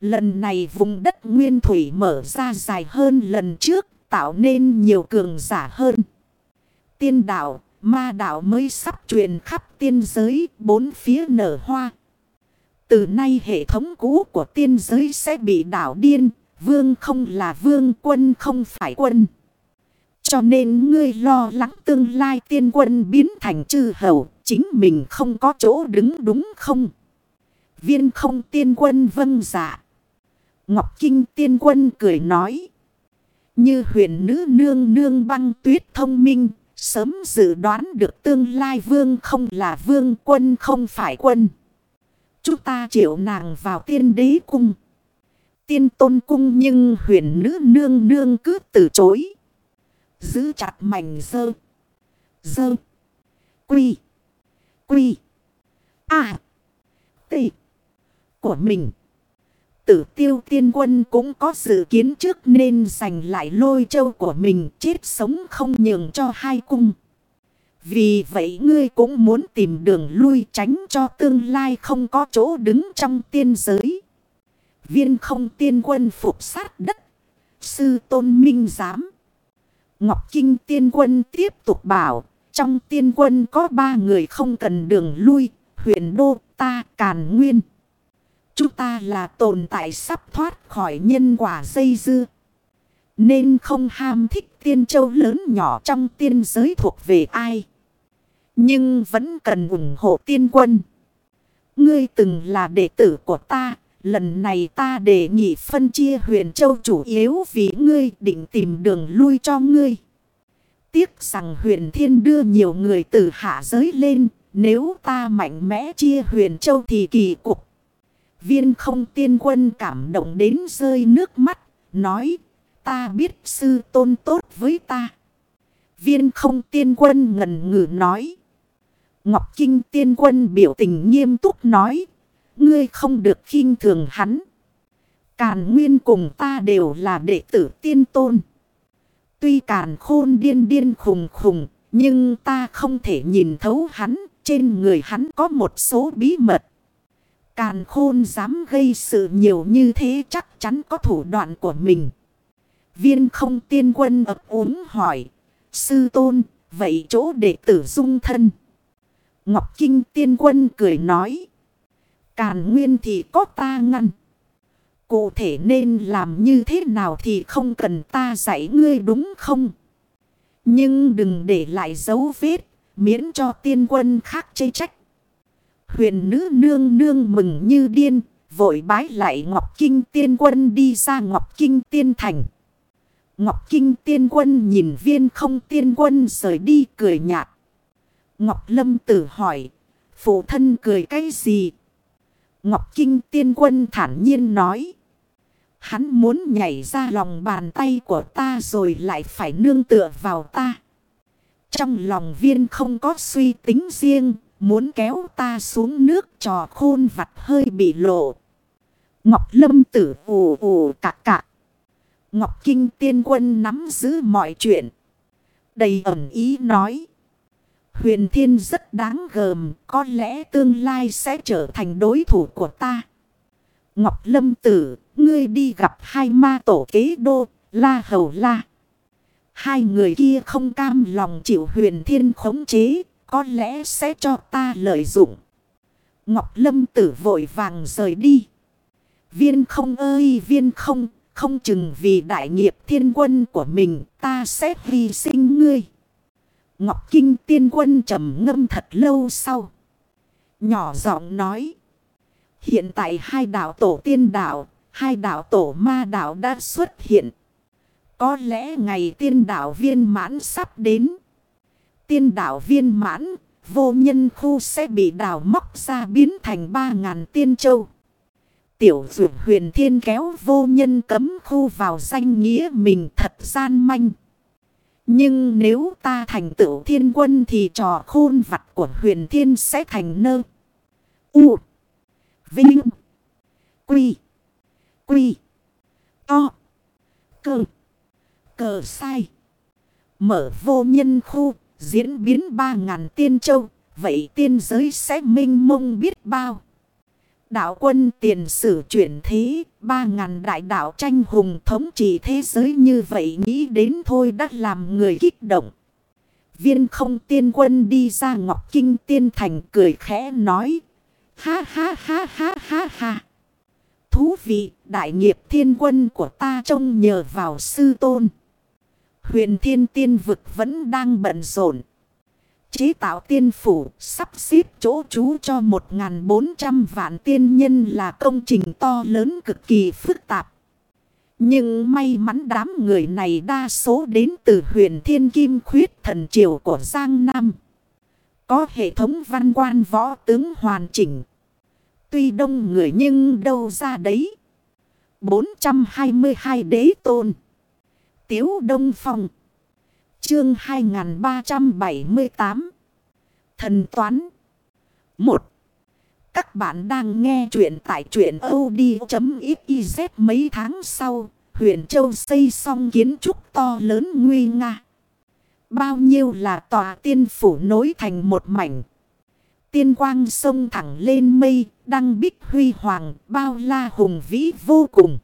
Lần này vùng đất nguyên thủy mở ra dài hơn lần trước. Tạo nên nhiều cường giả hơn. Tiên đạo, Ma đạo mới sắp truyền khắp tiên giới, bốn phía nở hoa. Từ nay hệ thống cũ của tiên giới sẽ bị đảo điên. Vương không là vương, quân không phải quân. Cho nên ngươi lo lắng tương lai tiên quân biến thành chư hầu. Chính mình không có chỗ đứng đúng không? Viên không tiên quân vâng dạ. Ngọc Kinh tiên quân cười nói. Như huyền nữ nương nương băng tuyết thông minh, Sớm dự đoán được tương lai vương không là vương, quân không phải quân. Chúng ta triệu nàng vào tiên đế cung. Tiên tôn cung nhưng huyền nữ nương nương cứ từ chối. Giữ chặt mảnh dơ. Dơ. Quy. Quy. À. Tị. Của mình tử tiêu tiên quân cũng có dự kiến trước nên giành lại lôi châu của mình chết sống không nhường cho hai cung. Vì vậy ngươi cũng muốn tìm đường lui tránh cho tương lai không có chỗ đứng trong tiên giới. Viên không tiên quân phục sát đất. Sư tôn minh giám. Ngọc Kinh tiên quân tiếp tục bảo. Trong tiên quân có ba người không cần đường lui. Huyện đô, ta, càn nguyên. Chúng ta là tồn tại sắp thoát khỏi nhân quả dây dưa. Nên không ham thích tiên châu lớn nhỏ trong tiên giới thuộc về ai. Nhưng vẫn cần ủng hộ tiên quân. Ngươi từng là đệ tử của ta. Lần này ta đề nghị phân chia huyền châu chủ yếu vì ngươi định tìm đường lui cho ngươi. Tiếc rằng huyền thiên đưa nhiều người từ hạ giới lên. Nếu ta mạnh mẽ chia huyền châu thì kỳ cục. Viên không tiên quân cảm động đến rơi nước mắt, nói, ta biết sư tôn tốt với ta. Viên không tiên quân ngần ngừ nói. Ngọc Kinh tiên quân biểu tình nghiêm túc nói, ngươi không được khinh thường hắn. Càn nguyên cùng ta đều là đệ tử tiên tôn. Tuy càn khôn điên điên khùng khùng, nhưng ta không thể nhìn thấu hắn, trên người hắn có một số bí mật. Càn khôn dám gây sự nhiều như thế chắc chắn có thủ đoạn của mình. Viên không tiên quân ập uống hỏi. Sư tôn, vậy chỗ đệ tử dung thân. Ngọc Kinh tiên quân cười nói. Càn nguyên thì có ta ngăn. Cụ thể nên làm như thế nào thì không cần ta dạy ngươi đúng không? Nhưng đừng để lại dấu vết, miễn cho tiên quân khác chê trách. Huyền nữ nương nương mừng như điên, vội bái lại Ngọc Kinh tiên quân đi ra Ngọc Kinh tiên thành. Ngọc Kinh tiên quân nhìn viên không tiên quân rời đi cười nhạt. Ngọc Lâm tử hỏi, phụ thân cười cái gì? Ngọc Kinh tiên quân thản nhiên nói. Hắn muốn nhảy ra lòng bàn tay của ta rồi lại phải nương tựa vào ta. Trong lòng viên không có suy tính riêng, Muốn kéo ta xuống nước trò khôn vặt hơi bị lộ. Ngọc Lâm tử ù ù cạc cạc. Ngọc Kinh tiên quân nắm giữ mọi chuyện. Đầy ẩn ý nói. Huyền thiên rất đáng gờm. Có lẽ tương lai sẽ trở thành đối thủ của ta. Ngọc Lâm tử. Ngươi đi gặp hai ma tổ kế đô. La hầu la. Hai người kia không cam lòng chịu huyền thiên khống chế có lẽ sẽ cho ta lợi dụng. Ngọc Lâm tử vội vàng rời đi. Viên không ơi viên không, không chừng vì đại nghiệp thiên quân của mình ta sẽ hy sinh ngươi. Ngọc Kinh tiên quân trầm ngâm thật lâu sau. Nhỏ giọng nói. Hiện tại hai đạo tổ tiên đạo, hai đạo tổ ma đạo đã xuất hiện. Có lẽ ngày tiên đạo viên mãn sắp đến tiên đạo viên mãn, vô nhân khu sẽ bị đào móc ra biến thành ba ngàn tiên châu. Tiểu dược huyền thiên kéo vô nhân cấm khu vào danh nghĩa mình thật gian manh. Nhưng nếu ta thành tựu thiên quân thì trò khôn vặt của huyền thiên sẽ thành nơ. U. Vinh. Quy. Quy. To. Cơ. Cờ sai. Mở vô nhân khu. Diễn biến ba ngàn tiên châu. Vậy tiên giới sẽ minh mông biết bao. Đạo quân tiền sử chuyển thế, ba ngàn đại đạo tranh hùng thống trị thế giới như vậy nghĩ đến thôi đã làm người kích động. Viên không tiên quân đi ra Ngọc Kinh tiên thành cười khẽ nói. Ha ha ha ha ha ha. Thú vị, đại nghiệp thiên quân của ta trông nhờ vào sư tôn. Huyền thiên tiên vực vẫn đang bận rộn. Chế tạo tiên phủ, sắp xếp chỗ trú cho 1.400 vạn tiên nhân là công trình to lớn cực kỳ phức tạp. Nhưng may mắn đám người này đa số đến từ huyền thiên kim khuyết thần triều của Giang Nam. Có hệ thống văn quan võ tướng hoàn chỉnh. Tuy đông người nhưng đâu ra đấy. 422 đế tôn. Tiếu Đông Phong. Chương 2378 Thần Toán 1. Các bạn đang nghe chuyện tại truyện od.xyz mấy tháng sau. Huyện Châu xây xong kiến trúc to lớn nguy nga. Bao nhiêu là tòa tiên phủ nối thành một mảnh. Tiên quang sông thẳng lên mây, đăng bích huy hoàng, bao la hùng vĩ vô cùng.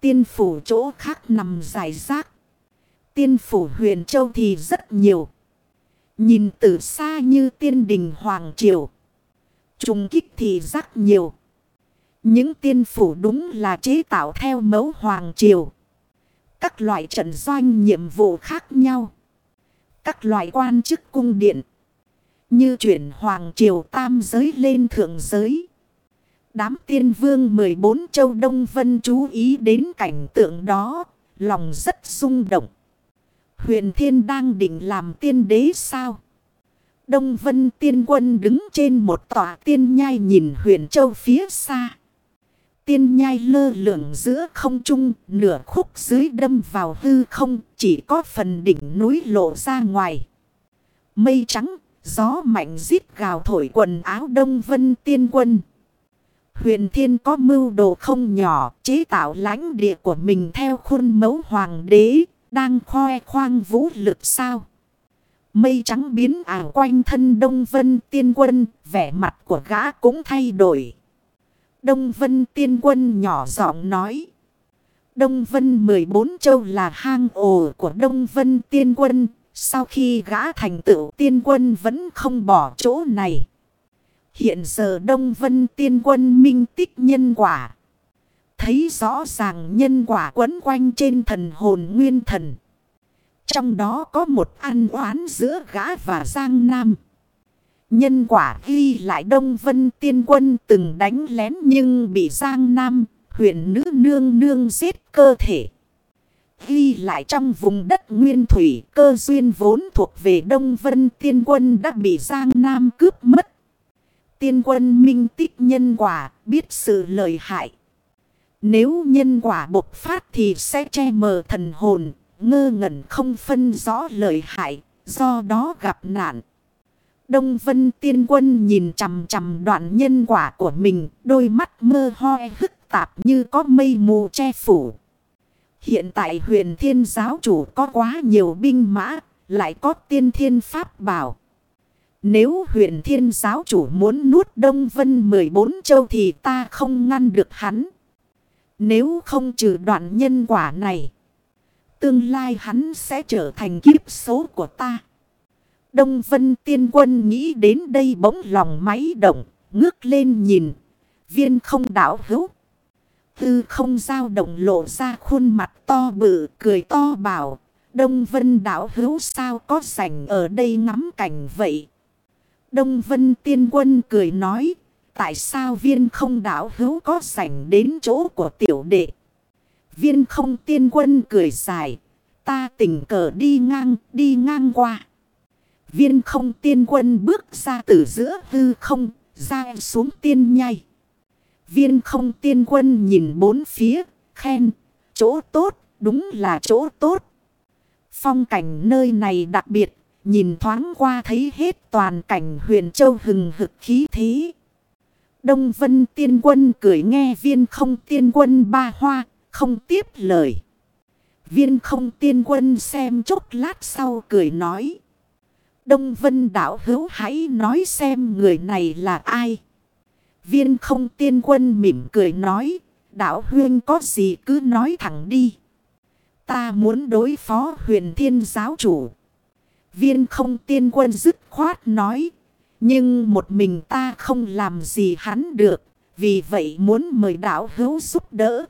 Tiên phủ chỗ khác nằm dài rác tiên phủ huyền châu thì rất nhiều. Nhìn từ xa như tiên đình hoàng triều. Trùng kích thì rất nhiều. Những tiên phủ đúng là chế tạo theo mẫu hoàng triều. Các loại trận doanh nhiệm vụ khác nhau. Các loại quan chức cung điện. Như chuyển hoàng triều tam giới lên thượng giới. Đám tiên vương 14 châu Đông Vân chú ý đến cảnh tượng đó. Lòng rất rung động. Huyền Thiên đang định làm tiên đế sao? Đông Vân Tiên Quân đứng trên một tòa tiên nhai nhìn huyền châu phía xa. Tiên nhai lơ lửng giữa không trung, nửa khúc dưới đâm vào hư không, chỉ có phần đỉnh núi lộ ra ngoài. Mây trắng, gió mạnh rít gào thổi quần áo Đông Vân Tiên Quân. Huyền Thiên có mưu đồ không nhỏ, chế tạo lãnh địa của mình theo khuôn mẫu hoàng đế, đang khoe khoang vũ lực sao? Mây trắng biến ảo quanh thân Đông Vân Tiên Quân, vẻ mặt của gã cũng thay đổi. Đông Vân Tiên Quân nhỏ giọng nói. Đông Vân 14 châu là hang ổ của Đông Vân Tiên Quân. Sau khi gã thành tựu Tiên Quân vẫn không bỏ chỗ này. Hiện giờ Đông Vân Tiên Quân minh tích nhân quả. Thấy rõ ràng nhân quả quấn quanh trên thần hồn nguyên thần. Trong đó có một ăn oán giữa gã và Giang Nam. Nhân quả ghi lại Đông Vân Tiên Quân từng đánh lén nhưng bị Giang Nam, huyện nữ nương nương giết cơ thể. Ghi lại trong vùng đất nguyên thủy cơ duyên vốn thuộc về Đông Vân Tiên Quân đã bị Giang Nam cướp mất. Tiên Quân minh tích nhân quả biết sự lợi hại. Nếu nhân quả bộc phát thì sẽ che mờ thần hồn, ngơ ngẩn không phân rõ lợi hại, do đó gặp nạn. Đông Vân Tiên Quân nhìn chằm chằm đoạn nhân quả của mình, đôi mắt mơ hoe hức tạp như có mây mù che phủ. Hiện tại huyền thiên giáo chủ có quá nhiều binh mã, lại có tiên thiên pháp bảo. Nếu huyền thiên giáo chủ muốn nuốt Đông Vân 14 châu thì ta không ngăn được hắn. Nếu không trừ đoạn nhân quả này. Tương lai hắn sẽ trở thành kiếp số của ta. Đông Vân Tiên Quân nghĩ đến đây bỗng lòng máy động. Ngước lên nhìn. Viên không đảo hữu. Tư không giao động lộ ra khuôn mặt to bự, cười to bảo. Đông Vân đảo hữu sao có sảnh ở đây ngắm cảnh vậy. Đông Vân Tiên Quân cười nói tại sao viên không đảo hữu có sảnh đến chỗ của tiểu đệ. Viên không tiên quân cười dài, ta tình cờ đi ngang, đi ngang qua. Viên không tiên quân bước ra từ giữa hư không, ra xuống tiên nhai. Viên không tiên quân nhìn bốn phía, khen, chỗ tốt, đúng là chỗ tốt. Phong cảnh nơi này đặc biệt, nhìn thoáng qua thấy hết toàn cảnh huyền châu hừng hực khí thế. Đông Vân tiên quân cười nghe viên không tiên quân ba hoa, không tiếp lời. Viên không tiên quân xem chốc lát sau cười nói. Đông Vân đảo hữu hãy nói xem người này là ai. Viên không tiên quân mỉm cười nói. Đảo huyên có gì cứ nói thẳng đi. Ta muốn đối phó huyền thiên giáo chủ. Viên không tiên quân dứt khoát nói. Nhưng một mình ta không làm gì hắn được. Vì vậy muốn mời đảo hữu giúp đỡ.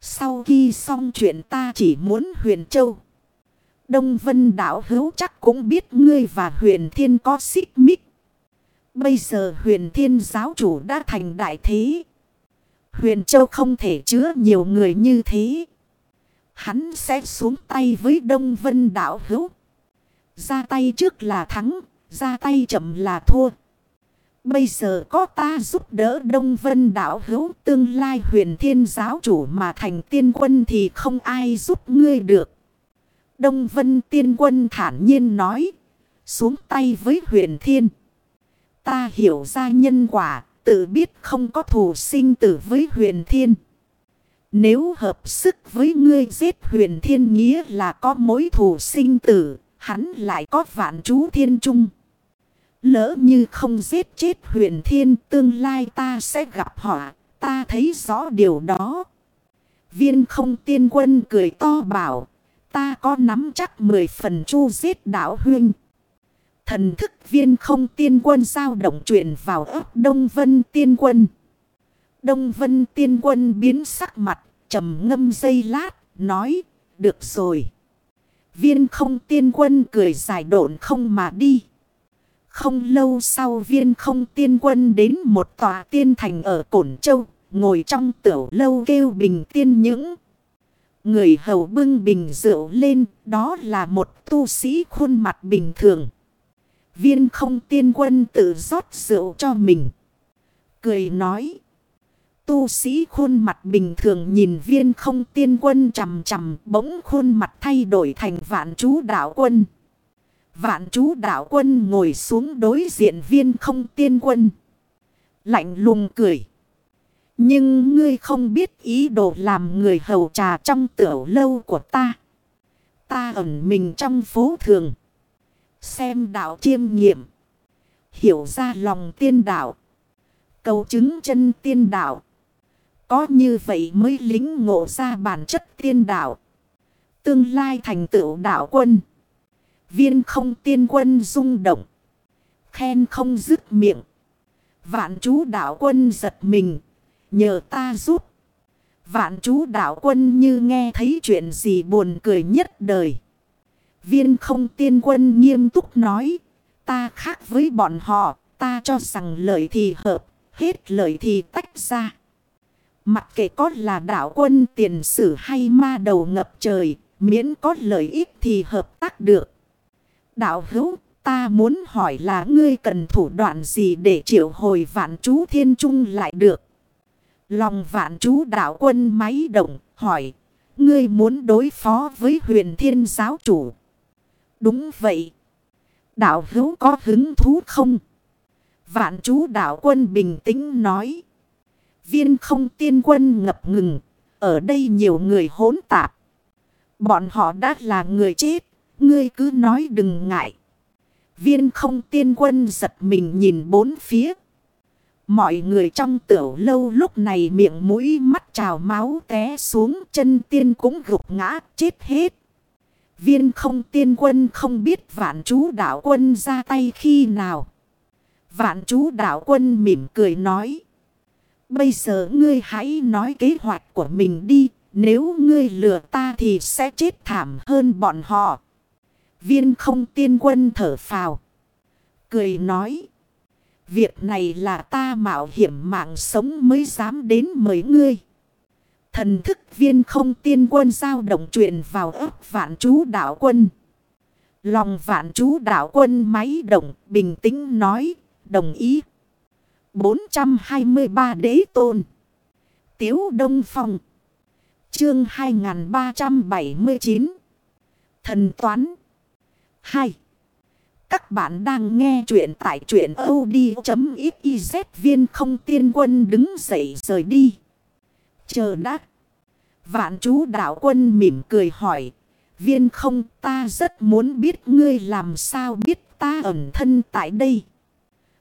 Sau khi xong chuyện ta chỉ muốn huyền châu. Đông Vân đảo hữu chắc cũng biết ngươi và huyền thiên có xích mích. Bây giờ huyền thiên giáo chủ đã thành đại thế. Huyền châu không thể chứa nhiều người như thế. Hắn sẽ xuống tay với Đông Vân đảo hữu. Ra tay trước là thắng, ra tay chậm là thua. Bây giờ có ta giúp đỡ Đông Vân đảo hữu tương lai huyền thiên giáo chủ mà thành tiên quân thì không ai giúp ngươi được. Đông Vân tiên quân thản nhiên nói, xuống tay với huyền thiên. Ta hiểu ra nhân quả, tự biết không có thù sinh tử với huyền thiên. Nếu hợp sức với ngươi giết huyền thiên nghĩa là có mối thù sinh tử, hắn lại có vạn chú thiên trung. Lỡ như không giết chết huyền thiên tương lai ta sẽ gặp họ, ta thấy rõ điều đó. Viên không tiên quân cười to bảo, ta có nắm chắc mười phần chu giết đảo huynh. Thần thức viên không tiên quân giao động chuyển vào ấp Đông Vân tiên quân. Đông Vân tiên quân biến sắc mặt, trầm ngâm dây lát, nói, được rồi. Viên không tiên quân cười giải độn không mà đi. Không lâu sau viên không tiên quân đến một tòa tiên thành ở Cổn Châu, ngồi trong tiểu lâu kêu bình tiên những. Người hầu bưng bình rượu lên, đó là một tu sĩ khuôn mặt bình thường. Viên không tiên quân tự rót rượu cho mình. Cười nói. Tu sĩ khuôn mặt bình thường nhìn viên không tiên quân chầm chầm bỗng khuôn mặt thay đổi thành vạn chú đạo quân. Vạn chú đạo quân ngồi xuống đối diện viên không tiên quân. Lạnh lùng cười. Nhưng ngươi không biết ý đồ làm người hầu trà trong tiểu lâu của ta. Ta ẩn mình trong phố thường. Xem đạo chiêm nghiệm. Hiểu ra lòng tiên đạo. Cầu chứng chân tiên đạo. Có như vậy mới lính ngộ ra bản chất tiên đạo. Tương lai thành tựu đạo quân. Viên không tiên quân rung động. Khen không dứt miệng. Vạn chú đạo quân giật mình. Nhờ ta giúp. Vạn chú đạo quân như nghe thấy chuyện gì buồn cười nhất đời. Viên không tiên quân nghiêm túc nói. Ta khác với bọn họ. Ta cho rằng lợi thì hợp. Hết lợi thì tách ra. Mặc kệ có là đạo quân, tiền sử hay ma đầu ngập trời. Miễn có lợi ích thì hợp tác được. Đạo hữu, ta muốn hỏi là ngươi cần thủ đoạn gì để triệu hồi vạn chú thiên trung lại được. Lòng vạn chú đạo quân máy động, hỏi, ngươi muốn đối phó với huyền thiên giáo chủ. Đúng vậy. Đạo hữu có hứng thú không? Vạn chú đạo quân bình tĩnh nói. Viên không tiên quân ngập ngừng. Ở đây nhiều người hỗn tạp. Bọn họ đã là người chết. Ngươi cứ nói đừng ngại. Viên không tiên quân giật mình nhìn bốn phía. Mọi người trong tiểu lâu lúc này miệng mũi mắt trào máu té xuống, chân tiên cũng gục ngã, chết hết. Viên không tiên quân không biết vạn chú đạo quân ra tay khi nào. Vạn chú đạo quân mỉm cười nói. Bây giờ ngươi hãy nói kế hoạch của mình đi. Nếu ngươi lừa ta thì sẽ chết thảm hơn bọn họ. Viên không tiên quân thở phào. Cười nói. Việc này là ta mạo hiểm mạng sống mới dám đến mời ngươi. Thần thức viên không tiên quân giao động chuyện vào ấp vạn chú đạo quân. Lòng vạn chú đạo quân máy động, bình tĩnh nói, đồng ý. 423 đế tôn. Tiếu Đông Phong. Chương 2379. Thần Toán. 2. Các bạn đang nghe chuyện tại chuyện od.xyz viên không tiên quân đứng dậy rời đi. Chờ đã. Vạn chú đạo quân mỉm cười hỏi. Viên không ta rất muốn biết ngươi làm sao biết ta ẩn thân tại đây.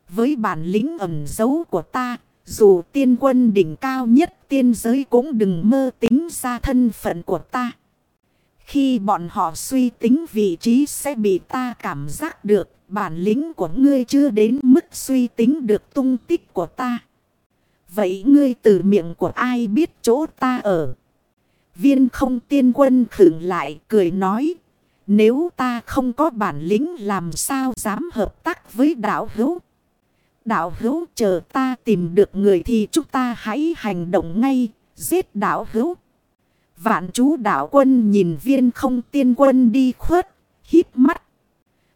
Với bản lĩnh ẩn giấu của ta, dù tiên quân đỉnh cao nhất tiên giới cũng đừng mơ tính ra thân phận của ta. Khi bọn họ suy tính vị trí sẽ bị ta cảm giác được bản lĩnh của ngươi chưa đến mức suy tính được tung tích của ta. Vậy ngươi từ miệng của ai biết chỗ ta ở? Viên không tiên quân khửng lại cười nói. Nếu ta không có bản lĩnh làm sao dám hợp tác với đạo hữu? Đạo hữu chờ ta tìm được người thì chúng ta hãy hành động ngay, giết đạo hữu. Vạn chú đạo quân nhìn viên không tiên quân đi khuất, hít mắt.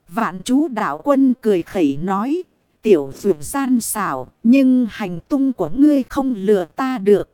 Vạn chú đạo quân cười khẩy nói, tiểu vượt gian xảo, nhưng hành tung của ngươi không lừa ta được.